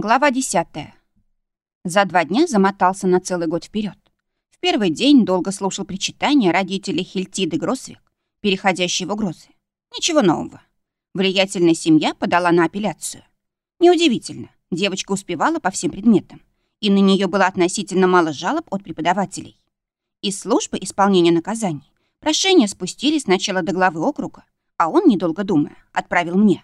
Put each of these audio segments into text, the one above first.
Глава 10. За два дня замотался на целый год вперед. В первый день долго слушал причитания родителей Хильтиды Гросвик, переходящие в угрозы. Ничего нового. Влиятельная семья подала на апелляцию. Неудивительно, девочка успевала по всем предметам, и на нее было относительно мало жалоб от преподавателей. Из службы исполнения наказаний прошения спустили сначала до главы округа, а он, недолго думая, отправил мне.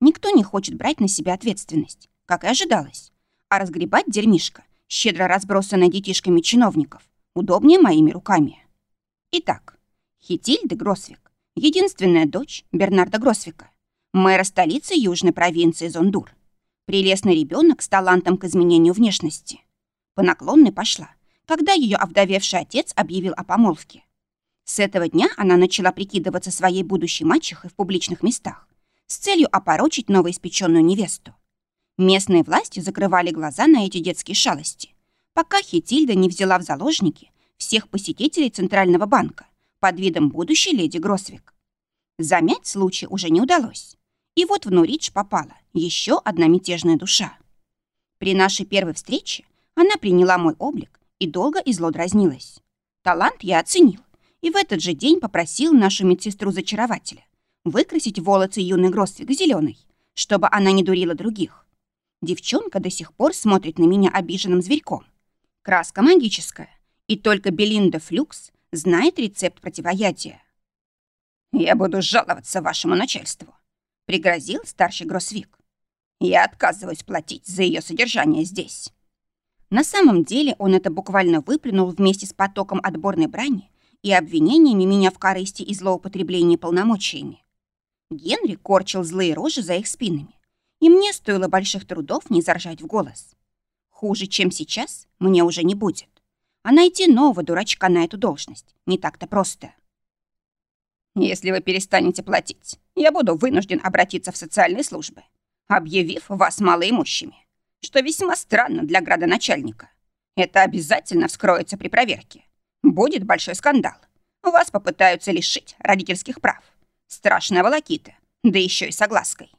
Никто не хочет брать на себя ответственность как и ожидалось. А разгребать дерьмишко, щедро разбросанное детишками чиновников, удобнее моими руками. Итак, Хитильда Гросвик, единственная дочь Бернарда Гросвика, мэра столицы южной провинции Зондур. Прелестный ребенок с талантом к изменению внешности. По наклонной пошла, когда ее овдовевший отец объявил о помолвке. С этого дня она начала прикидываться своей будущей мачехой в публичных местах с целью опорочить новоиспеченную невесту. Местные власти закрывали глаза на эти детские шалости, пока Хитильда не взяла в заложники всех посетителей Центрального банка под видом будущей леди Гросвик. Замять случай уже не удалось. И вот в Нуридж попала еще одна мятежная душа. При нашей первой встрече она приняла мой облик и долго и зло дразнилась. Талант я оценил, и в этот же день попросил нашу медсестру-зачарователя выкрасить волосы юной Гросвик зеленой, чтобы она не дурила других. Девчонка до сих пор смотрит на меня обиженным зверьком. Краска магическая, и только Белинда Флюкс знает рецепт противоядия. «Я буду жаловаться вашему начальству», — пригрозил старший Гросвик. «Я отказываюсь платить за ее содержание здесь». На самом деле он это буквально выплюнул вместе с потоком отборной брани и обвинениями меня в корысти и злоупотреблении полномочиями. Генри корчил злые рожи за их спинами, и мне стоило больших трудов не заржать в голос. Хуже, чем сейчас, мне уже не будет. А найти нового дурачка на эту должность не так-то просто. Если вы перестанете платить, я буду вынужден обратиться в социальные службы, объявив вас малоимущими, что весьма странно для градоначальника. Это обязательно вскроется при проверке. Будет большой скандал. Вас попытаются лишить родительских прав. Страшная волокита, да еще и соглаской.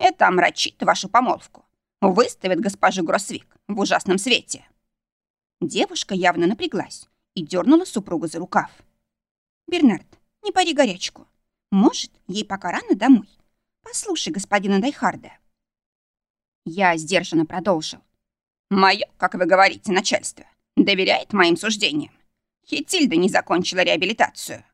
Это омрачит вашу помолвку. Выставит госпожу Гросвик в ужасном свете». Девушка явно напряглась и дернула супруга за рукав. «Бернард, не пари горячку. Может, ей пока рано домой. Послушай господина Дайхарда». Я сдержанно продолжил. «Мое, как вы говорите, начальство, доверяет моим суждениям. Хитильда не закончила реабилитацию».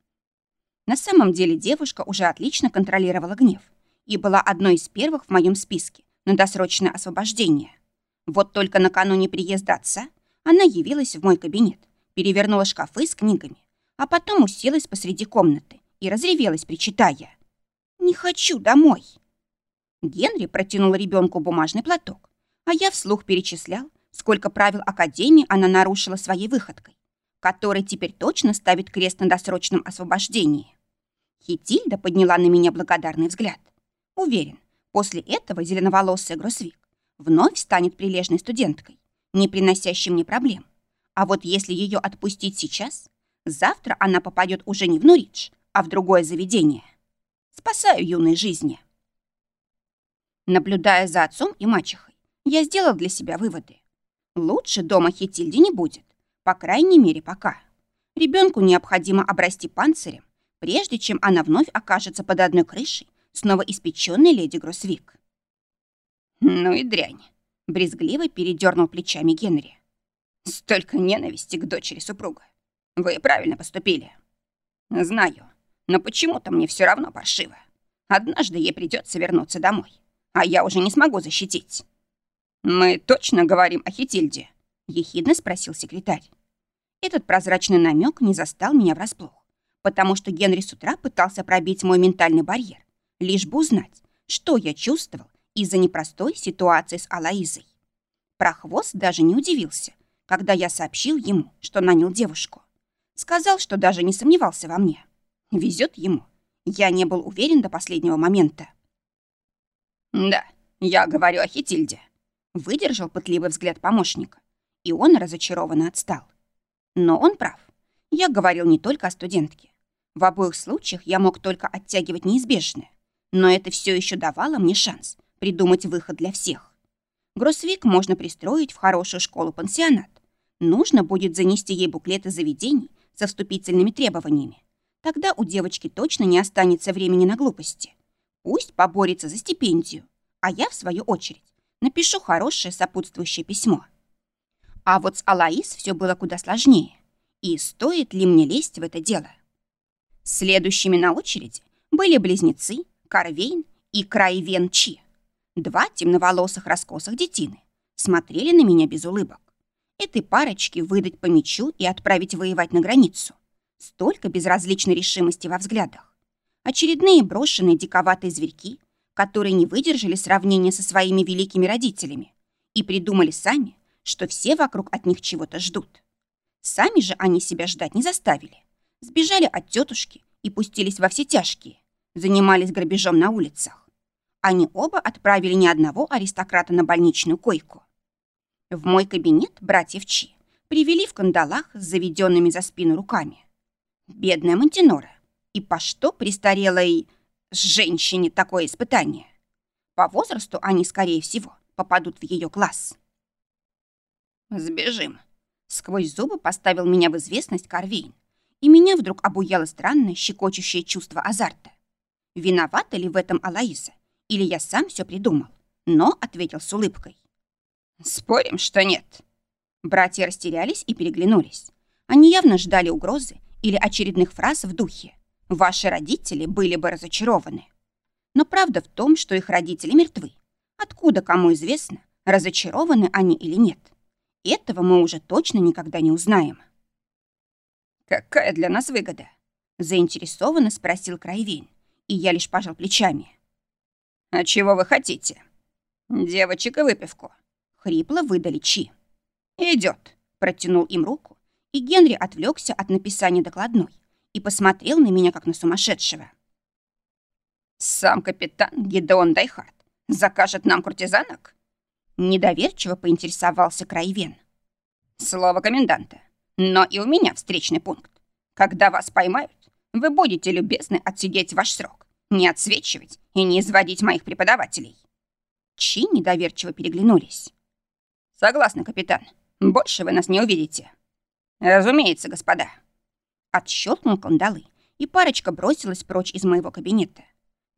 На самом деле девушка уже отлично контролировала гнев и была одной из первых в моем списке на досрочное освобождение. Вот только накануне приезда отца она явилась в мой кабинет, перевернула шкафы с книгами, а потом уселась посреди комнаты и разревелась, причитая. «Не хочу домой!» Генри протянул ребенку бумажный платок, а я вслух перечислял, сколько правил Академии она нарушила своей выходкой, который теперь точно ставит крест на досрочном освобождении. Хитильда подняла на меня благодарный взгляд. Уверен, после этого зеленоволосая Гросвик вновь станет прилежной студенткой, не приносящей мне проблем. А вот если ее отпустить сейчас, завтра она попадет уже не в Нуридж, а в другое заведение. Спасаю юные жизни. Наблюдая за отцом и мачехой, я сделал для себя выводы. Лучше дома Хитильде не будет, по крайней мере, пока. Ребенку необходимо обрасти панцирем, прежде чем она вновь окажется под одной крышей с новоиспеченной леди Гросвик. «Ну и дрянь», — брезгливо передернул плечами Генри. «Столько ненависти к дочери супруга. Вы правильно поступили». «Знаю, но почему-то мне все равно паршиво. Однажды ей придется вернуться домой, а я уже не смогу защитить». «Мы точно говорим о Хитильде?» — ехидно спросил секретарь. Этот прозрачный намек не застал меня врасплох, потому что Генри с утра пытался пробить мой ментальный барьер лишь бы узнать, что я чувствовал из-за непростой ситуации с Алаизой. Прохвост даже не удивился, когда я сообщил ему, что нанял девушку. Сказал, что даже не сомневался во мне. Везет ему. Я не был уверен до последнего момента. «Да, я говорю о Хитильде», — выдержал пытливый взгляд помощника, и он разочарованно отстал. Но он прав. Я говорил не только о студентке. В обоих случаях я мог только оттягивать неизбежное но это все еще давало мне шанс придумать выход для всех. Гроссвик можно пристроить в хорошую школу-пансионат. Нужно будет занести ей буклеты заведений со вступительными требованиями. Тогда у девочки точно не останется времени на глупости. Пусть поборется за стипендию, а я, в свою очередь, напишу хорошее сопутствующее письмо. А вот с Алаис все было куда сложнее. И стоит ли мне лезть в это дело? Следующими на очереди были близнецы Карвейн и Крайвен Чи. Два темноволосых раскосых детины смотрели на меня без улыбок. Этой парочке выдать по мячу и отправить воевать на границу. Столько безразличной решимости во взглядах. Очередные брошенные диковатые зверьки, которые не выдержали сравнения со своими великими родителями и придумали сами, что все вокруг от них чего-то ждут. Сами же они себя ждать не заставили. Сбежали от тетушки и пустились во все тяжкие. Занимались грабежом на улицах они оба отправили ни одного аристократа на больничную койку. В мой кабинет братьев Чи привели в кандалах с заведенными за спину руками. Бедная Монтинора. И по что престарелой женщине такое испытание? По возрасту они, скорее всего, попадут в ее класс. «Сбежим», — сквозь зубы поставил меня в известность Карвейн, и меня вдруг обуяло странное щекочущее чувство азарта. Виновата ли в этом Алаиса или я сам все придумал, но ответил с улыбкой. «Спорим, что нет». Братья растерялись и переглянулись. Они явно ждали угрозы или очередных фраз в духе. «Ваши родители были бы разочарованы». Но правда в том, что их родители мертвы. Откуда кому известно, разочарованы они или нет. Этого мы уже точно никогда не узнаем. «Какая для нас выгода?» — заинтересованно спросил Крайвейн, и я лишь пожал плечами. «А чего вы хотите?» «Девочек и выпивку». Хрипло выдали Чи. Идет, протянул им руку, и Генри отвлекся от написания докладной и посмотрел на меня, как на сумасшедшего. «Сам капитан Гидеон Дайхард закажет нам куртизанок?» Недоверчиво поинтересовался Крайвен. «Слово коменданта. Но и у меня встречный пункт. Когда вас поймают, вы будете любезны отсидеть ваш срок не отсвечивать и не изводить моих преподавателей. Те недоверчиво переглянулись. Согласна, капитан. Больше вы нас не увидите. Разумеется, господа. Отщелкнул кандалы, и парочка бросилась прочь из моего кабинета.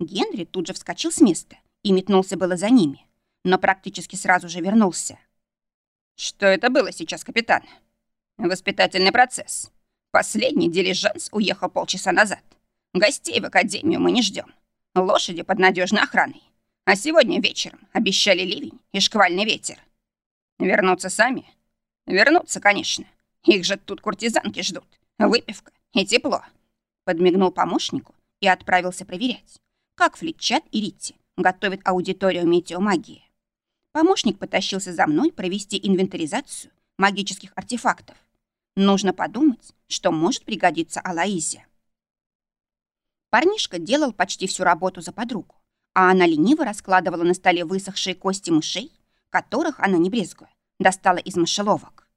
Генри тут же вскочил с места и метнулся было за ними, но практически сразу же вернулся. Что это было сейчас, капитан? Воспитательный процесс. Последний дилижанс уехал полчаса назад. Гостей в академию мы не ждем. Лошади под надежной охраной. А сегодня вечером обещали ливень и шквальный ветер. Вернуться сами? Вернуться, конечно. Их же тут куртизанки ждут. Выпивка и тепло. Подмигнул помощнику и отправился проверять, как Флитчат и Ритти готовят аудиторию метеомагии. Помощник потащился за мной провести инвентаризацию магических артефактов. Нужно подумать, что может пригодиться Алаизе. Парнишка делал почти всю работу за подругу, а она лениво раскладывала на столе высохшие кости мышей, которых она, не брезгуя, достала из мышеловок.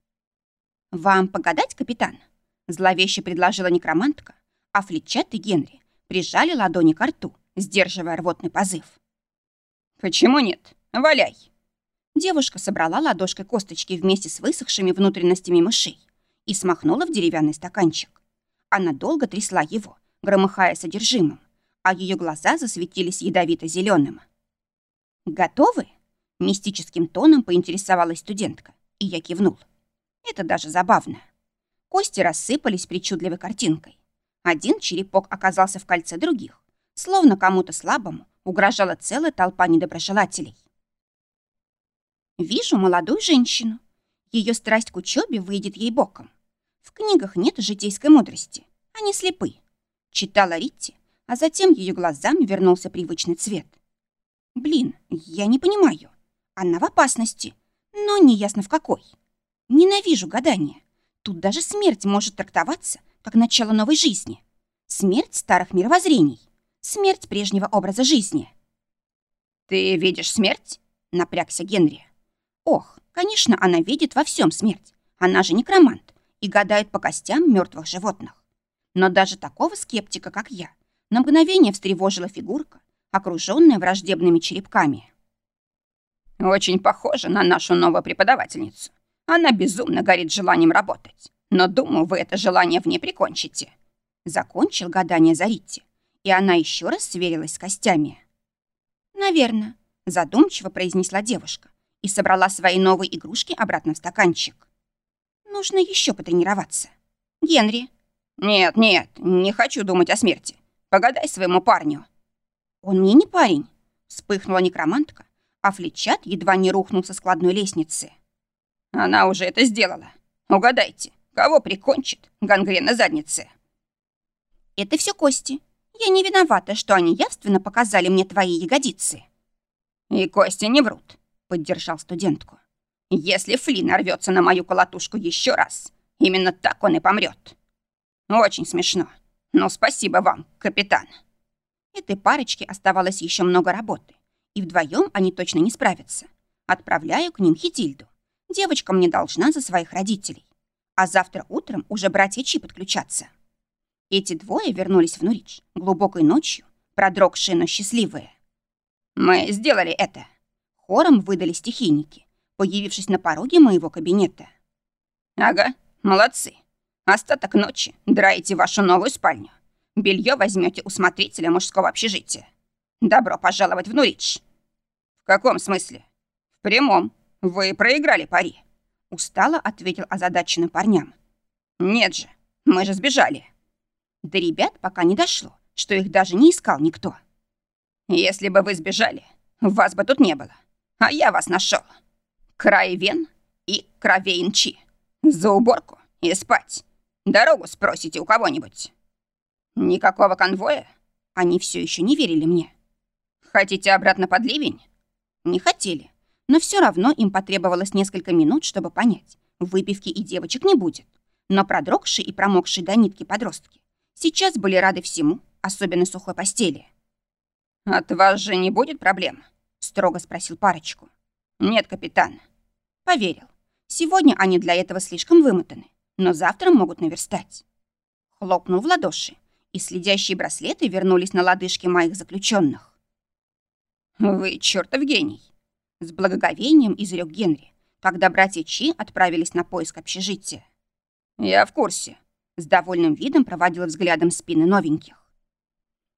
«Вам погадать, капитан?» — зловеще предложила некромантка, а Флетчат и Генри прижали ладони к рту, сдерживая рвотный позыв. «Почему нет? Валяй!» Девушка собрала ладошкой косточки вместе с высохшими внутренностями мышей и смахнула в деревянный стаканчик. Она долго трясла его, громыхая содержимым, а ее глаза засветились ядовито зеленым «Готовы?» — мистическим тоном поинтересовалась студентка, и я кивнул. Это даже забавно. Кости рассыпались причудливой картинкой. Один черепок оказался в кольце других, словно кому-то слабому угрожала целая толпа недоброжелателей. Вижу молодую женщину. Ее страсть к учебе выйдет ей боком. В книгах нет житейской мудрости. Они слепы. Читала Ритти, а затем ее глазам вернулся привычный цвет. Блин, я не понимаю. Она в опасности, но неясно в какой. Ненавижу гадания. Тут даже смерть может трактоваться как начало новой жизни. Смерть старых мировоззрений. Смерть прежнего образа жизни. «Ты видишь смерть?» — напрягся Генри. «Ох, конечно, она видит во всем смерть. Она же некромант и гадает по костям мертвых животных. Но даже такого скептика, как я, на мгновение встревожила фигурка, окруженная враждебными черепками. Очень похожа на нашу новую преподавательницу. Она безумно горит желанием работать. Но, думаю, вы это желание в ней прикончите». Закончил гадание Заритти, и она еще раз сверилась с костями. «Наверное», — задумчиво произнесла девушка и собрала свои новые игрушки обратно в стаканчик. «Нужно еще потренироваться. Генри». «Нет, нет, не хочу думать о смерти. Погадай своему парню». «Он мне не парень», — вспыхнула некромантка, а флечат едва не рухнул со складной лестницы. «Она уже это сделала. Угадайте, кого прикончит гангрена задницы?» «Это все кости. Я не виновата, что они явственно показали мне твои ягодицы». «И кости не врут», — поддержал студентку. «Если Флин рвется на мою колотушку еще раз, именно так он и помрет. Очень смешно. Но спасибо вам, капитан». Этой парочке оставалось еще много работы, и вдвоем они точно не справятся. Отправляю к ним Хитильду. Девочка мне должна за своих родителей. А завтра утром уже братья Чи подключатся. Эти двое вернулись в Нуридж глубокой ночью, продрогшие, но счастливые. «Мы сделали это!» Хором выдали стихийники, появившись на пороге моего кабинета. «Ага, молодцы. Остаток ночи драете вашу новую спальню. Белье возьмете у смотрителя мужского общежития. Добро пожаловать в Нуридж». «В каком смысле?» «В прямом. Вы проиграли пари». Устало ответил озадаченным парням. «Нет же, мы же сбежали». До ребят пока не дошло, что их даже не искал никто. Если бы вы сбежали, вас бы тут не было. А я вас нашел. Краевен и Кровейнчи. За уборку и спать. Дорогу спросите у кого-нибудь. Никакого конвоя? Они все еще не верили мне. Хотите обратно под ливень? Не хотели. Но все равно им потребовалось несколько минут, чтобы понять. Выпивки и девочек не будет. Но продрогшие и промокшие до нитки подростки сейчас были рады всему, особенно сухой постели. «От вас же не будет проблем?» — строго спросил парочку. «Нет, капитан». Поверил. Сегодня они для этого слишком вымотаны, но завтра могут наверстать. Хлопнул в ладоши, и следящие браслеты вернулись на лодыжки моих заключенных. «Вы чертов гений!» С благоговением изрек Генри, когда братья Чи отправились на поиск общежития. «Я в курсе», — с довольным видом проводил взглядом спины новеньких.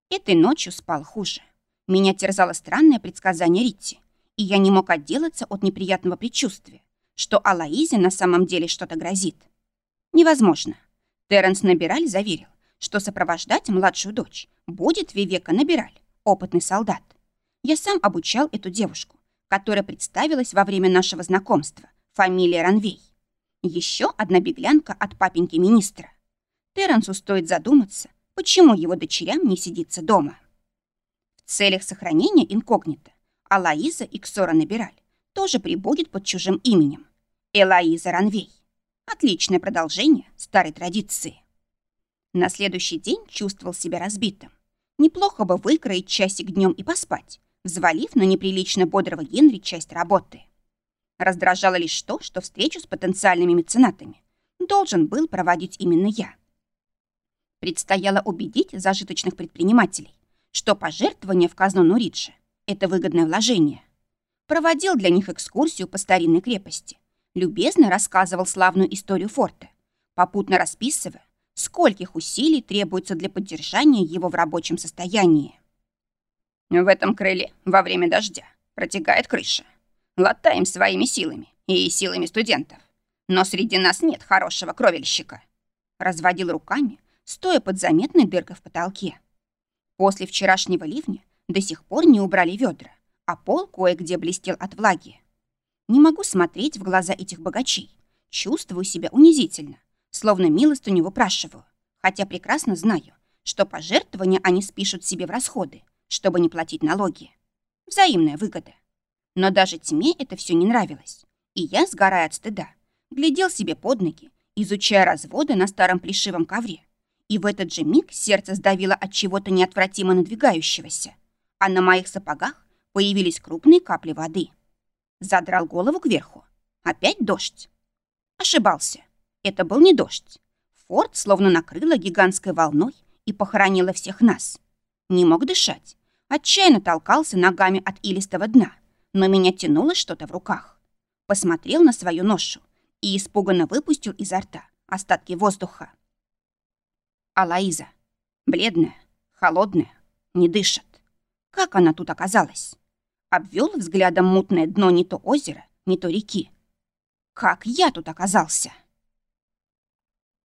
Этой ночью спал хуже. Меня терзало странное предсказание Ритти, и я не мог отделаться от неприятного предчувствия, что Алаизе на самом деле что-то грозит. Невозможно. Терренс Набираль заверил, что сопровождать младшую дочь будет Вивека Набираль, опытный солдат. Я сам обучал эту девушку, которая представилась во время нашего знакомства, фамилия Ранвей. Еще одна беглянка от папеньки министра. Терренсу стоит задуматься, почему его дочерям не сидится дома. Целях сохранения инкогнито Алаиза и Ксора Набираль тоже прибудет под чужим именем. Элаиза Ранвей. Отличное продолжение старой традиции. На следующий день чувствовал себя разбитым. Неплохо бы выкроить часик днем и поспать, взвалив на неприлично бодрого Генри часть работы. Раздражало лишь то, что встречу с потенциальными меценатами должен был проводить именно я. Предстояло убедить зажиточных предпринимателей, что пожертвование в казну Нуриджи – это выгодное вложение. Проводил для них экскурсию по старинной крепости, любезно рассказывал славную историю форта, попутно расписывая, скольких усилий требуется для поддержания его в рабочем состоянии. В этом крыле во время дождя протекает крыша. Латаем своими силами и силами студентов. Но среди нас нет хорошего кровельщика. Разводил руками, стоя под заметной дыркой в потолке. После вчерашнего ливня до сих пор не убрали ведра, а пол кое-где блестел от влаги. Не могу смотреть в глаза этих богачей. Чувствую себя унизительно, словно милость у него выпрашиваю, хотя прекрасно знаю, что пожертвования они спишут себе в расходы, чтобы не платить налоги. Взаимная выгода. Но даже тьме это все не нравилось, и я, сгорая от стыда, глядел себе под ноги, изучая разводы на старом плешивом ковре, и в этот же миг сердце сдавило от чего-то неотвратимо надвигающегося, а на моих сапогах появились крупные капли воды. Задрал голову кверху. Опять дождь. Ошибался. Это был не дождь. Форт словно накрыло гигантской волной и похоронило всех нас. Не мог дышать. Отчаянно толкался ногами от илистого дна, но меня тянуло что-то в руках. Посмотрел на свою ношу и испуганно выпустил изо рта остатки воздуха. Алаиза. Бледная, холодная, не дышит. Как она тут оказалась? Обвел взглядом мутное дно не то озера, не то реки. Как я тут оказался?